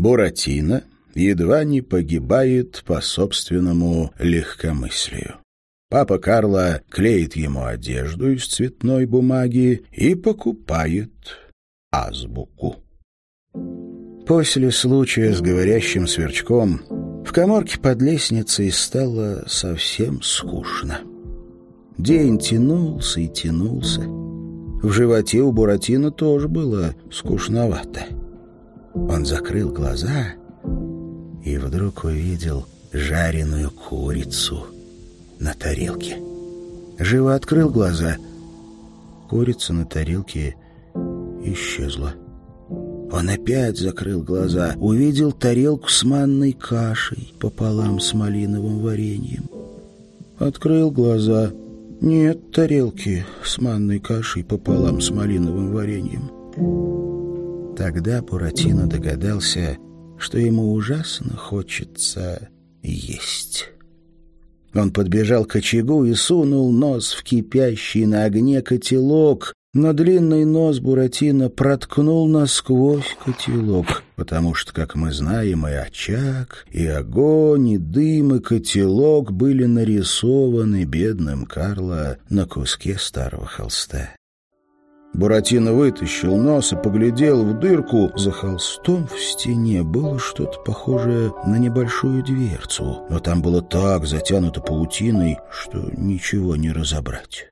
Буратино едва не погибает по собственному легкомыслию. Папа Карло клеит ему одежду из цветной бумаги и покупает азбуку. После случая с говорящим сверчком в коморке под лестницей стало совсем скучно. День тянулся и тянулся. В животе у Буратино тоже было скучновато. Он закрыл глаза и вдруг увидел жареную курицу на тарелке. Живо открыл глаза. Курица на тарелке исчезла. Он опять закрыл глаза, увидел тарелку с манной кашей пополам с малиновым вареньем. Открыл глаза — нет тарелки с манной кашей пополам с малиновым вареньем. Тогда Буратино догадался, что ему ужасно хочется есть. Он подбежал к очагу и сунул нос в кипящий на огне котелок, но длинный нос Буратино проткнул насквозь котелок, потому что, как мы знаем, и очаг, и огонь, и дым, и котелок были нарисованы бедным Карло на куске старого холста. Буратино вытащил нос и поглядел в дырку. За холстом в стене было что-то похожее на небольшую дверцу, но там было так затянуто паутиной, что ничего не разобрать.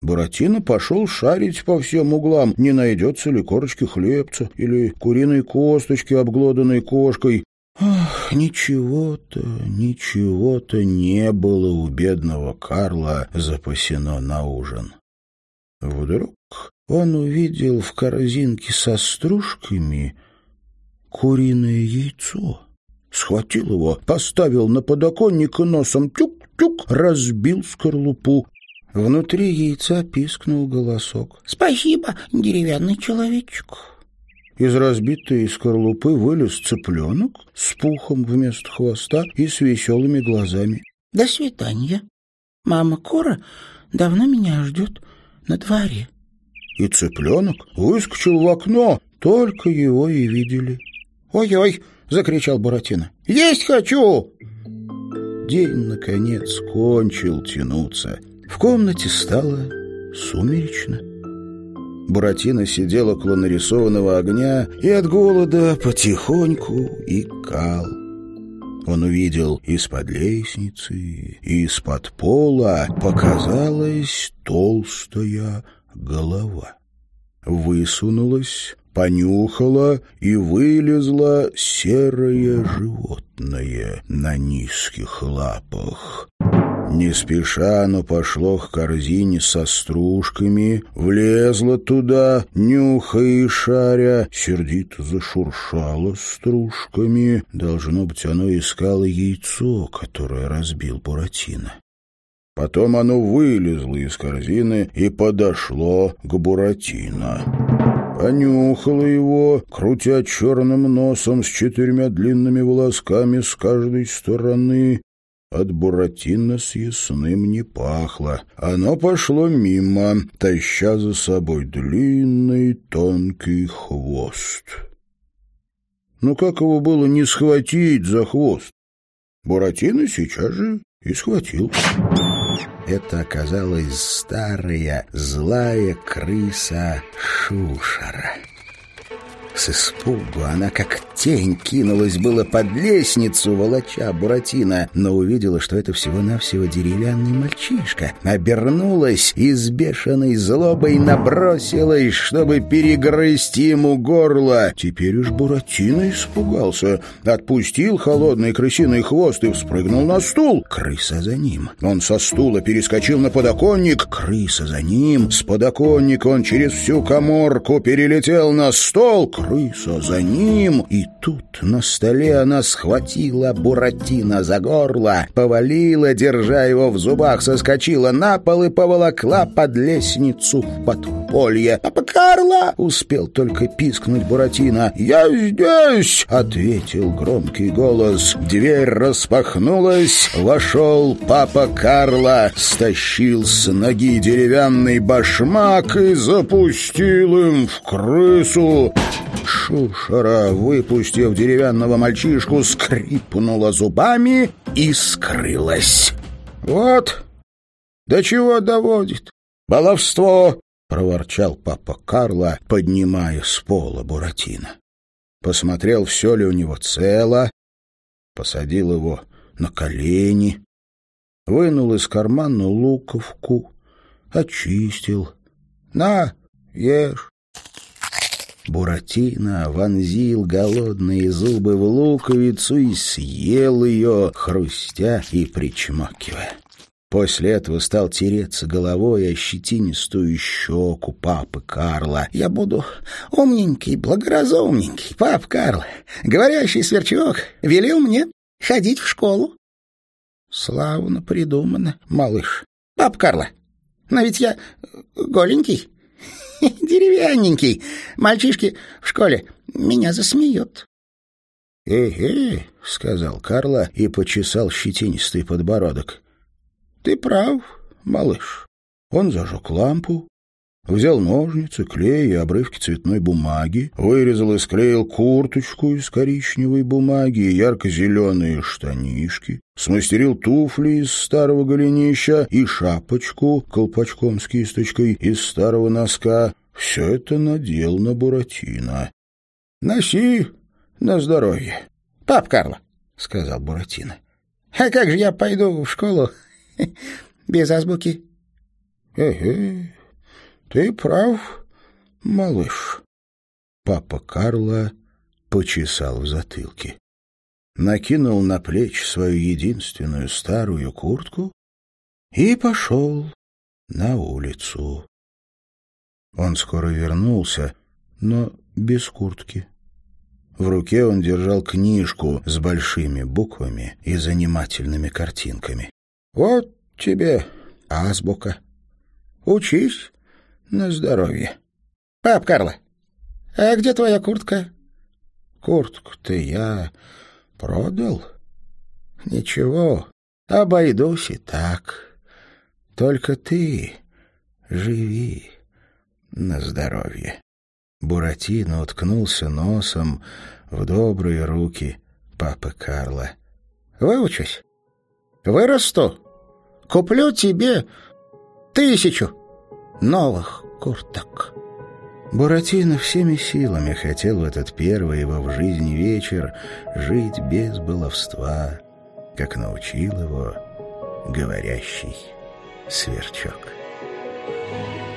Буратино пошел шарить по всем углам, не найдется ли корочки хлебца или куриной косточки, обглоданной кошкой. Ах, ничего-то, ничего-то не было у бедного Карла запасено на ужин. Вдруг он увидел в корзинке со стружками куриное яйцо. Схватил его, поставил на подоконник и носом тюк-тюк разбил скорлупу. Внутри яйца пискнул голосок. «Спасибо, деревянный человечек». Из разбитой скорлупы вылез цыпленок с пухом вместо хвоста и с веселыми глазами. «До свидания. Мама Кора давно меня ждет на дворе». И цыпленок выскочил в окно, только его и видели. «Ой-ой!» — закричал Буратино. «Есть хочу!» День, наконец, кончил тянуться. В комнате стало сумеречно. Буратино сидел около нарисованного огня и от голода потихоньку икал. Он увидел из-под лестницы из-под пола показалась толстая голова. Высунулась, понюхала и вылезла серое животное на низких лапах. Не спеша оно пошло к корзине со стружками, влезло туда, нюхая и шаря, сердито зашуршало стружками. Должно быть, оно искало яйцо, которое разбил Буратино. Потом оно вылезло из корзины и подошло к Буратино. Понюхало его, крутя черным носом с четырьмя длинными волосками с каждой стороны, от Буратино с не пахло. Оно пошло мимо, таща за собой длинный тонкий хвост. Ну как его было не схватить за хвост? Буратино сейчас же и схватил. Это оказалась старая злая крыса Шушара. С испугу она как тень кинулась было под лестницу, волоча Буратино, но увидела, что это всего-навсего деревянный мальчишка. Обернулась и с бешеной злобой набросилась, чтобы перегрызть ему горло. Теперь уж Буратино испугался, отпустил холодный крысиный хвост и вспрыгнул на стул. Крыса за ним. Он со стула перескочил на подоконник, крыса за ним. С подоконника он через всю коморку перелетел на стол, крыса за ним. И тут на столе она схватила Буратино за горло, повалила, держа его в зубах, соскочила на пол и поволокла под лестницу в подполье. «Папа Карло!» — успел только пискнуть Буратино. «Я здесь!» — ответил громкий голос. Дверь распахнулась, вошел папа Карло, стащил с ноги деревянный башмак и запустил им в крысу. Шушера, выпустив деревянного мальчишку, скрипнула зубами и скрылась. «Вот до чего доводит? Баловство!» — проворчал папа Карла, поднимая с пола Буратино. Посмотрел, все ли у него цело, посадил его на колени, вынул из кармана луковку, очистил. «На, ешь!» Буратино вонзил голодные зубы в луковицу и съел ее, хрустя и причмокивая. После этого стал тереться головой о щетинистую щеку папы Карла. «Я буду умненький, благоразумненький, пап Карл. Говорящий сверчок велел мне ходить в школу». «Славно придумано, малыш. Пап Карла, но ведь я голенький, деревянненький. Мальчишки в школе меня засмеют». «Э-э», — сказал Карла и почесал щетинистый подбородок. Ты прав, малыш. Он зажег лампу, взял ножницы, клей и обрывки цветной бумаги, вырезал и склеил курточку из коричневой бумаги и ярко-зеленые штанишки, смастерил туфли из старого голенища и шапочку колпачком с кисточкой из старого носка. Все это надел на Буратино. — Носи на здоровье. — Пап Карло, — сказал Буратино. — А как же я пойду в школу без азбуки. Эге, ты прав, малыш. Папа Карла почесал в затылке. Накинул на плечи свою единственную старую куртку и пошел на улицу. Он скоро вернулся, но без куртки. В руке он держал книжку с большими буквами и занимательными картинками. Вот тебе азбука. Учись на здоровье. Пап Карло, а где твоя куртка? Куртку-то я продал. Ничего, обойдусь и так. Только ты живи на здоровье. Буратино уткнулся носом в добрые руки папы Карла. «Выучусь, вырасту, Куплю тебе тысячу новых курток». Буратино всеми силами хотел в этот первый его в жизни вечер жить без баловства, как научил его говорящий сверчок. Thank you.